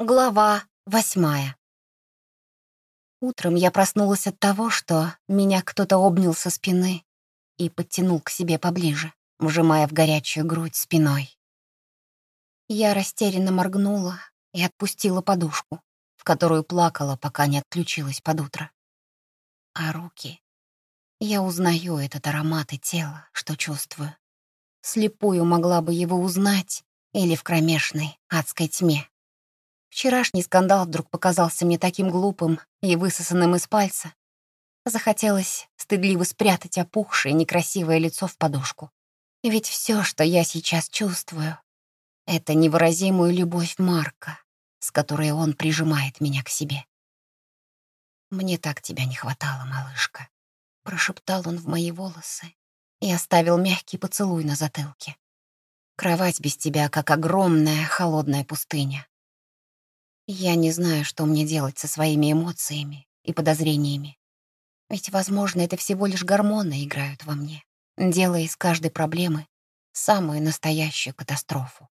Глава восьмая. Утром я проснулась от того, что меня кто-то обнял со спины и подтянул к себе поближе, вжимая в горячую грудь спиной. Я растерянно моргнула и отпустила подушку, в которую плакала, пока не отключилась под утро. А руки... Я узнаю этот аромат и тело, что чувствую. Слепую могла бы его узнать или в кромешной адской тьме. Вчерашний скандал вдруг показался мне таким глупым и высосанным из пальца. Захотелось стыдливо спрятать опухшее некрасивое лицо в подушку. Ведь все, что я сейчас чувствую, — это невыразимую любовь Марка, с которой он прижимает меня к себе. «Мне так тебя не хватало, малышка», — прошептал он в мои волосы и оставил мягкий поцелуй на затылке. «Кровать без тебя, как огромная холодная пустыня. Я не знаю, что мне делать со своими эмоциями и подозрениями. Ведь, возможно, это всего лишь гормоны играют во мне, делая из каждой проблемы самую настоящую катастрофу.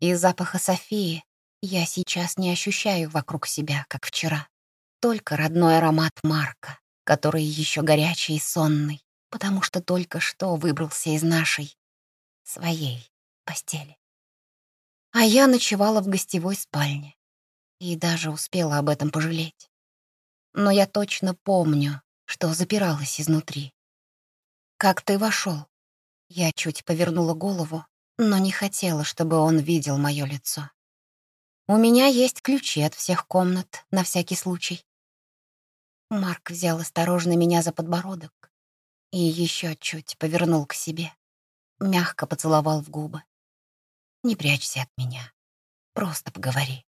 И запаха Софии я сейчас не ощущаю вокруг себя, как вчера. Только родной аромат Марка, который еще горячий и сонный, потому что только что выбрался из нашей, своей постели. А я ночевала в гостевой спальне и даже успела об этом пожалеть. Но я точно помню, что запиралась изнутри. «Как ты вошел? Я чуть повернула голову, но не хотела, чтобы он видел мое лицо. «У меня есть ключи от всех комнат, на всякий случай». Марк взял осторожно меня за подбородок и еще чуть повернул к себе, мягко поцеловал в губы. «Не прячься от меня, просто поговори».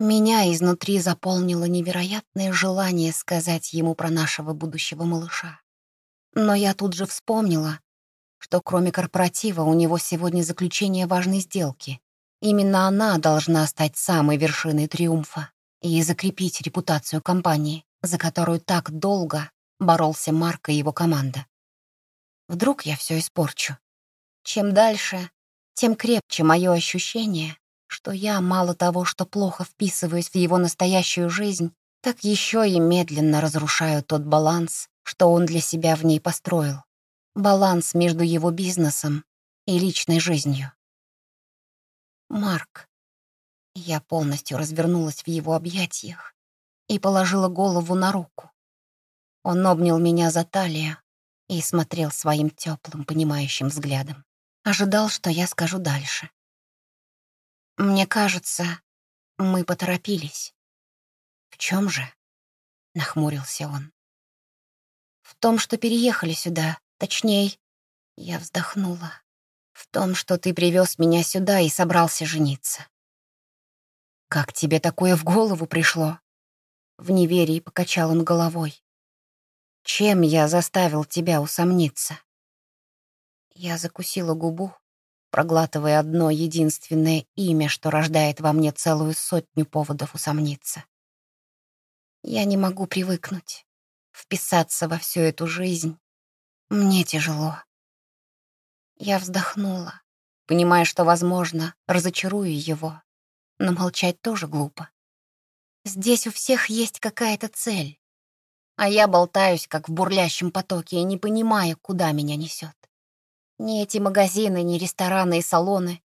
Меня изнутри заполнило невероятное желание сказать ему про нашего будущего малыша. Но я тут же вспомнила, что кроме корпоратива у него сегодня заключение важной сделки. Именно она должна стать самой вершиной триумфа и закрепить репутацию компании, за которую так долго боролся Марк и его команда. Вдруг я все испорчу. Чем дальше, тем крепче мое ощущение, что я мало того, что плохо вписываюсь в его настоящую жизнь, так еще и медленно разрушаю тот баланс, что он для себя в ней построил. Баланс между его бизнесом и личной жизнью. Марк. Я полностью развернулась в его объятиях и положила голову на руку. Он обнял меня за талию и смотрел своим теплым, понимающим взглядом. Ожидал, что я скажу дальше. Мне кажется, мы поторопились. В чем же? Нахмурился он. В том, что переехали сюда, точнее, я вздохнула. В том, что ты привез меня сюда и собрался жениться. Как тебе такое в голову пришло? В неверии покачал он головой. Чем я заставил тебя усомниться? Я закусила губу, проглатывая одно единственное имя, что рождает во мне целую сотню поводов усомниться. Я не могу привыкнуть, вписаться во всю эту жизнь. Мне тяжело. Я вздохнула, понимая, что, возможно, разочарую его, но молчать тоже глупо. Здесь у всех есть какая-то цель, а я болтаюсь, как в бурлящем потоке, и не понимаю, куда меня несет. Ни эти магазины, ни рестораны и салоны.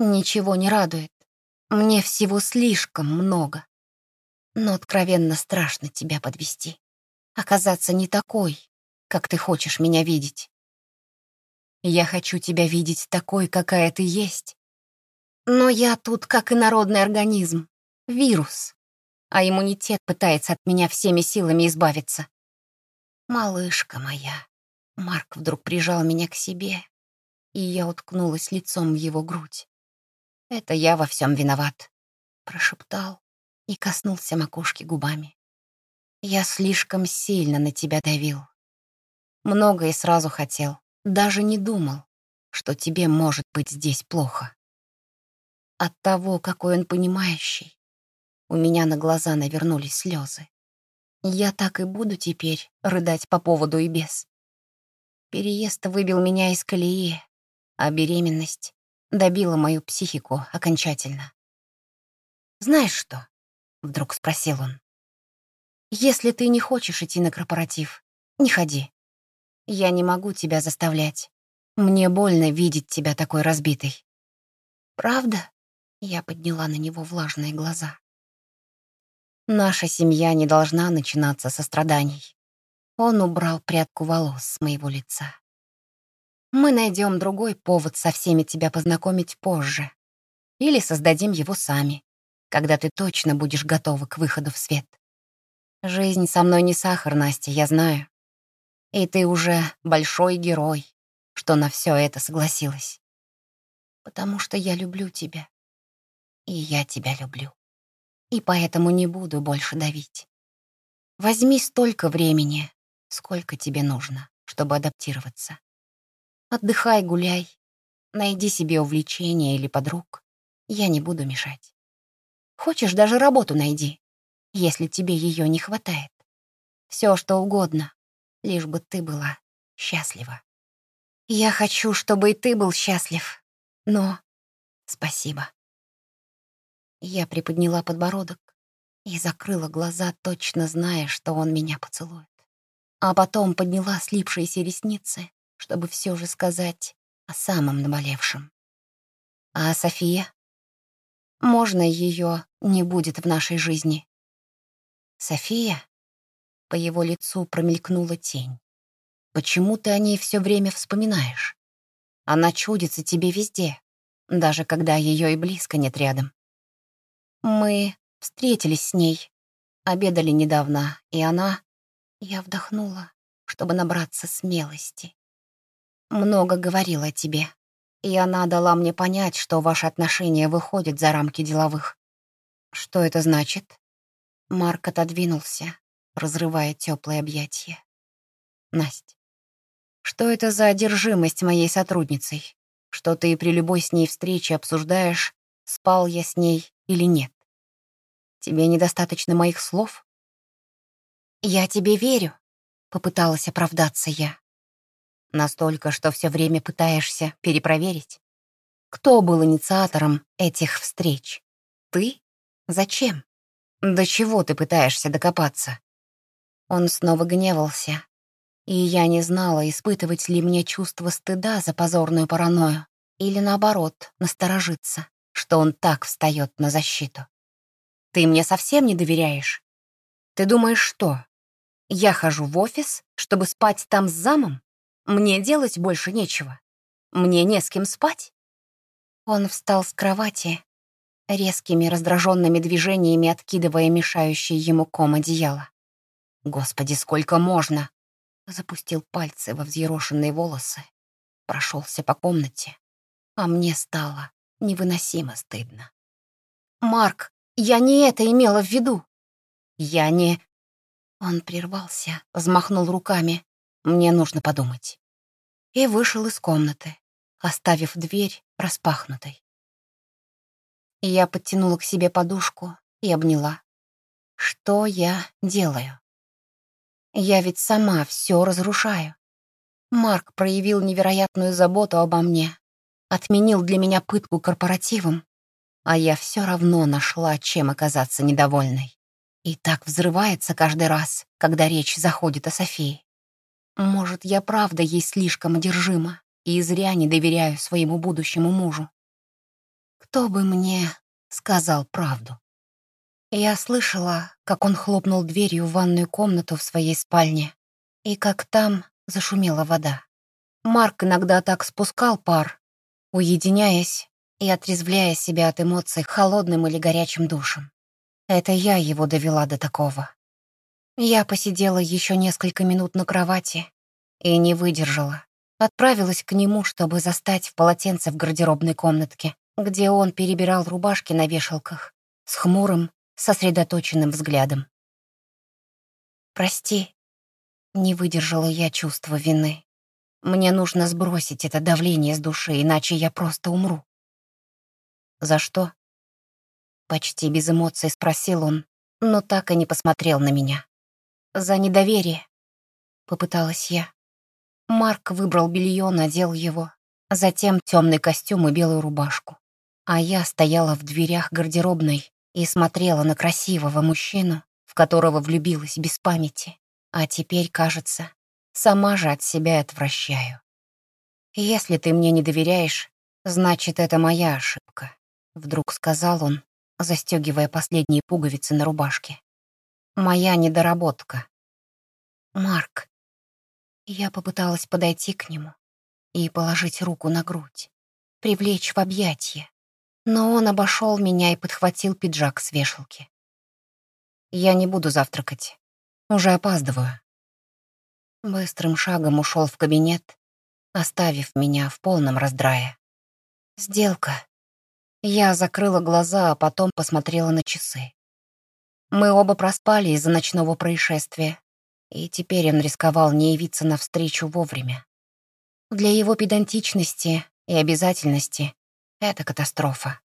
Ничего не радует. Мне всего слишком много. Но откровенно страшно тебя подвести. Оказаться не такой, как ты хочешь меня видеть. Я хочу тебя видеть такой, какая ты есть. Но я тут как инородный организм, вирус, а иммунитет пытается от меня всеми силами избавиться. Малышка моя, Марк вдруг прижал меня к себе, и я уткнулась лицом в его грудь. «Это я во всем виноват», — прошептал и коснулся макушки губами. «Я слишком сильно на тебя давил. Многое сразу хотел, даже не думал, что тебе может быть здесь плохо. От того, какой он понимающий, у меня на глаза навернулись слезы. Я так и буду теперь рыдать по поводу и без. Переезд выбил меня из колеи, а беременность добила мою психику окончательно. «Знаешь что?» — вдруг спросил он. «Если ты не хочешь идти на корпоратив, не ходи. Я не могу тебя заставлять. Мне больно видеть тебя такой разбитой». «Правда?» — я подняла на него влажные глаза. «Наша семья не должна начинаться со страданий». Он убрал прядку волос с моего лица. «Мы найдем другой повод со всеми тебя познакомить позже. Или создадим его сами, когда ты точно будешь готова к выходу в свет. Жизнь со мной не сахар, Настя, я знаю. И ты уже большой герой, что на все это согласилась. Потому что я люблю тебя. И я тебя люблю. И поэтому не буду больше давить. Возьми столько времени, сколько тебе нужно, чтобы адаптироваться. Отдыхай, гуляй, найди себе увлечение или подруг. Я не буду мешать. Хочешь, даже работу найди, если тебе ее не хватает. Все, что угодно, лишь бы ты была счастлива. Я хочу, чтобы и ты был счастлив, но спасибо. Я приподняла подбородок и закрыла глаза, точно зная, что он меня поцелует. А потом подняла слипшиеся ресницы, чтобы все же сказать о самом наболевшем. А София? Можно ее не будет в нашей жизни. София? По его лицу промелькнула тень. Почему ты о ней все время вспоминаешь? Она чудится тебе везде, даже когда ее и близко нет рядом. Мы встретились с ней, обедали недавно, и она... Я вдохнула, чтобы набраться смелости. Много говорила о тебе, и она дала мне понять, что ваши отношения выходят за рамки деловых. Что это значит? Марк отодвинулся, разрывая теплые объятия. Настя, что это за одержимость моей сотрудницей? Что ты при любой с ней встрече обсуждаешь, спал я с ней или нет? Тебе недостаточно моих слов? Я тебе верю, попыталась оправдаться я. Настолько, что все время пытаешься перепроверить. Кто был инициатором этих встреч? Ты? Зачем? До чего ты пытаешься докопаться? Он снова гневался, и я не знала, испытывать ли мне чувство стыда за позорную паранойю или, наоборот, насторожиться, что он так встает на защиту. Ты мне совсем не доверяешь? Ты думаешь, что? Я хожу в офис, чтобы спать там с замом? Мне делать больше нечего. Мне не с кем спать. Он встал с кровати, резкими раздраженными движениями откидывая мешающий ему ком одеяла. «Господи, сколько можно!» Запустил пальцы во взъерошенные волосы, прошелся по комнате, а мне стало невыносимо стыдно. «Марк, я не это имела в виду. Я не...» Он прервался, взмахнул руками. «Мне нужно подумать». И вышел из комнаты, оставив дверь распахнутой. Я подтянула к себе подушку и обняла. Что я делаю? Я ведь сама все разрушаю. Марк проявил невероятную заботу обо мне, отменил для меня пытку корпоративом, а я все равно нашла, чем оказаться недовольной. И так взрывается каждый раз, когда речь заходит о Софии. Может, я правда ей слишком одержима и зря не доверяю своему будущему мужу. Кто бы мне сказал правду? Я слышала, как он хлопнул дверью в ванную комнату в своей спальне, и как там зашумела вода. Марк иногда так спускал пар, уединяясь и отрезвляя себя от эмоций холодным или горячим душем. Это я его довела до такого. Я посидела еще несколько минут на кровати и не выдержала. Отправилась к нему, чтобы застать в полотенце в гардеробной комнатке, где он перебирал рубашки на вешалках с хмурым, сосредоточенным взглядом. «Прости», — не выдержала я чувства вины. «Мне нужно сбросить это давление с души, иначе я просто умру». «За что?» Почти без эмоций спросил он, но так и не посмотрел на меня. «За недоверие», — попыталась я. Марк выбрал белье, надел его, затем темный костюм и белую рубашку. А я стояла в дверях гардеробной и смотрела на красивого мужчину, в которого влюбилась без памяти, а теперь, кажется, сама же от себя отвращаю. «Если ты мне не доверяешь, значит, это моя ошибка», — вдруг сказал он, застегивая последние пуговицы на рубашке. «Моя недоработка». «Марк». Я попыталась подойти к нему и положить руку на грудь, привлечь в объятия, но он обошел меня и подхватил пиджак с вешалки. «Я не буду завтракать. Уже опаздываю». Быстрым шагом ушел в кабинет, оставив меня в полном раздрае. «Сделка». Я закрыла глаза, а потом посмотрела на часы. Мы оба проспали из-за ночного происшествия, и теперь он рисковал не явиться навстречу вовремя. Для его педантичности и обязательности это катастрофа.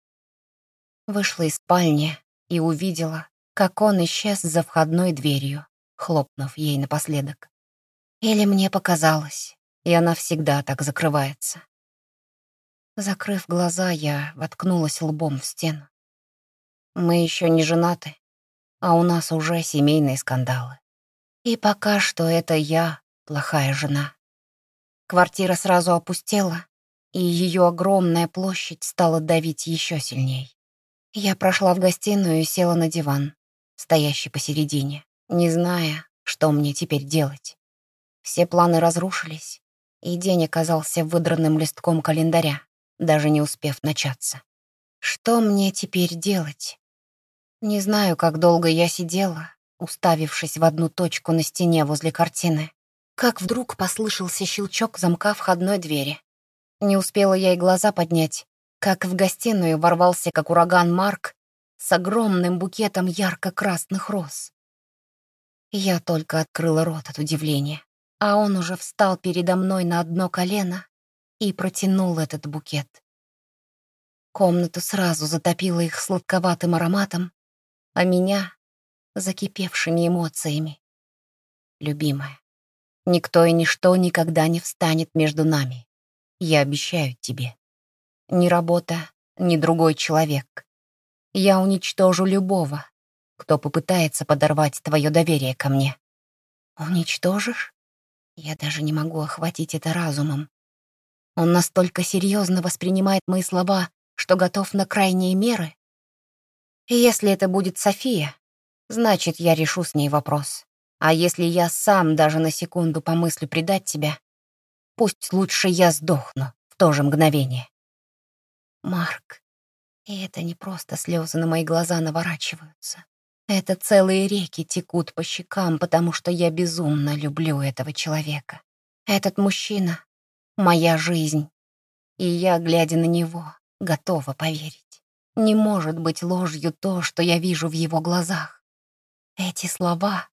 Вышла из спальни и увидела, как он исчез за входной дверью, хлопнув ей напоследок. Или мне показалось, и она всегда так закрывается. Закрыв глаза, я воткнулась лбом в стену. Мы еще не женаты, а у нас уже семейные скандалы. И пока что это я плохая жена. Квартира сразу опустела, и ее огромная площадь стала давить еще сильней. Я прошла в гостиную и села на диван, стоящий посередине, не зная, что мне теперь делать. Все планы разрушились, и день оказался выдранным листком календаря, даже не успев начаться. Что мне теперь делать? Не знаю, как долго я сидела, уставившись в одну точку на стене возле картины, как вдруг послышался щелчок замка входной двери. Не успела я и глаза поднять, как в гостиную ворвался, как ураган Марк, с огромным букетом ярко-красных роз. Я только открыла рот от удивления, а он уже встал передо мной на одно колено и протянул этот букет. Комнату сразу затопило их сладковатым ароматом, а меня — закипевшими эмоциями. Любимая, никто и ничто никогда не встанет между нами. Я обещаю тебе. Ни работа, ни другой человек. Я уничтожу любого, кто попытается подорвать твое доверие ко мне. Уничтожишь? Я даже не могу охватить это разумом. Он настолько серьезно воспринимает мои слова, что готов на крайние меры. Если это будет София, значит, я решу с ней вопрос. А если я сам даже на секунду помыслю предать тебя, Пусть лучше я сдохну в то же мгновение. Марк, и это не просто слезы на мои глаза наворачиваются. Это целые реки текут по щекам, потому что я безумно люблю этого человека. Этот мужчина — моя жизнь. И я, глядя на него, готова поверить. Не может быть ложью то, что я вижу в его глазах. Эти слова...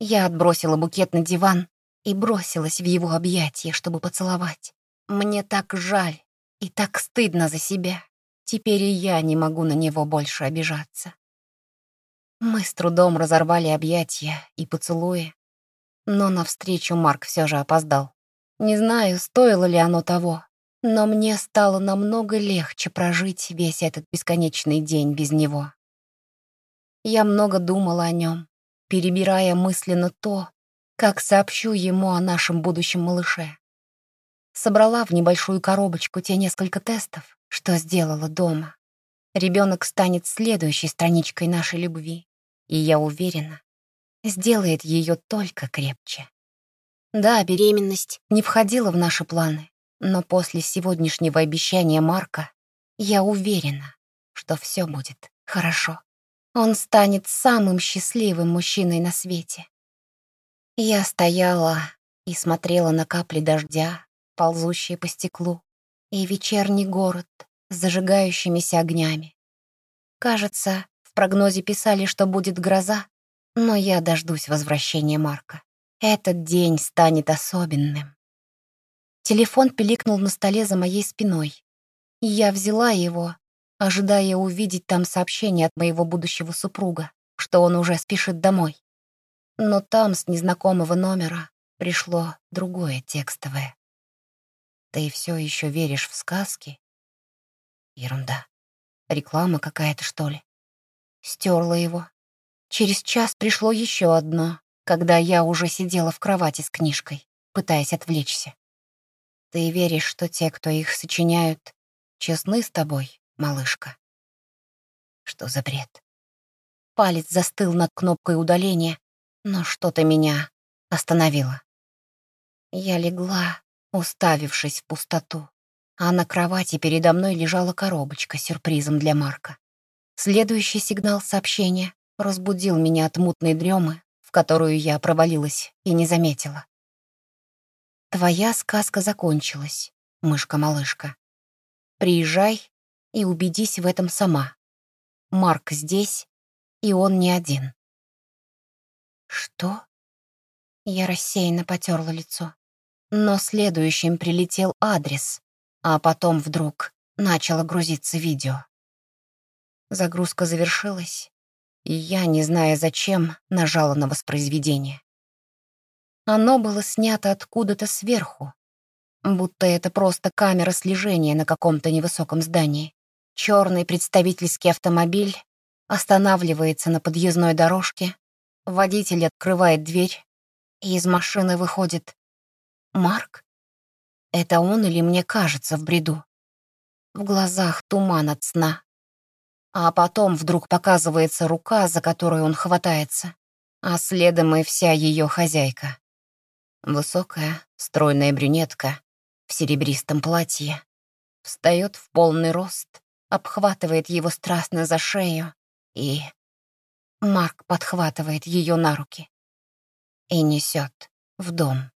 Я отбросила букет на диван и бросилась в его объятия, чтобы поцеловать. Мне так жаль и так стыдно за себя. Теперь и я не могу на него больше обижаться. Мы с трудом разорвали объятия и поцелуи, но навстречу Марк все же опоздал. Не знаю, стоило ли оно того, но мне стало намного легче прожить весь этот бесконечный день без него. Я много думала о нем, перебирая мысленно то, как сообщу ему о нашем будущем малыше. Собрала в небольшую коробочку те несколько тестов, что сделала дома. Ребенок станет следующей страничкой нашей любви, и я уверена, сделает ее только крепче. Да, беременность не входила в наши планы, но после сегодняшнего обещания Марка я уверена, что все будет хорошо. Он станет самым счастливым мужчиной на свете. Я стояла и смотрела на капли дождя, ползущие по стеклу, и вечерний город с зажигающимися огнями. Кажется, в прогнозе писали, что будет гроза, но я дождусь возвращения Марка. Этот день станет особенным. Телефон пиликнул на столе за моей спиной. И я взяла его, ожидая увидеть там сообщение от моего будущего супруга, что он уже спешит домой. Но там с незнакомого номера пришло другое текстовое. Ты все еще веришь в сказки? Ерунда. Реклама какая-то, что ли? стерла его. Через час пришло еще одно, когда я уже сидела в кровати с книжкой, пытаясь отвлечься. Ты веришь, что те, кто их сочиняют, честны с тобой, малышка? Что за бред? Палец застыл над кнопкой удаления, но что-то меня остановило. Я легла, уставившись в пустоту, а на кровати передо мной лежала коробочка с сюрпризом для Марка. Следующий сигнал сообщения разбудил меня от мутной дремы, в которую я провалилась и не заметила. Твоя сказка закончилась, мышка-малышка. Приезжай и убедись в этом сама. Марк здесь, и он не один. Что? Я рассеянно потерла лицо. Но следующим прилетел адрес, а потом вдруг начало грузиться видео. Загрузка завершилась, и я, не зная зачем, нажала на воспроизведение. Оно было снято откуда-то сверху, будто это просто камера слежения на каком-то невысоком здании. Черный представительский автомобиль останавливается на подъездной дорожке, водитель открывает дверь, и из машины выходит Марк. Это он или мне кажется в бреду? В глазах туман от сна. А потом вдруг показывается рука, за которую он хватается, а следом и вся ее хозяйка. Высокая, стройная брюнетка в серебристом платье встает в полный рост, обхватывает его страстно за шею и... Марк подхватывает ее на руки и несет в дом.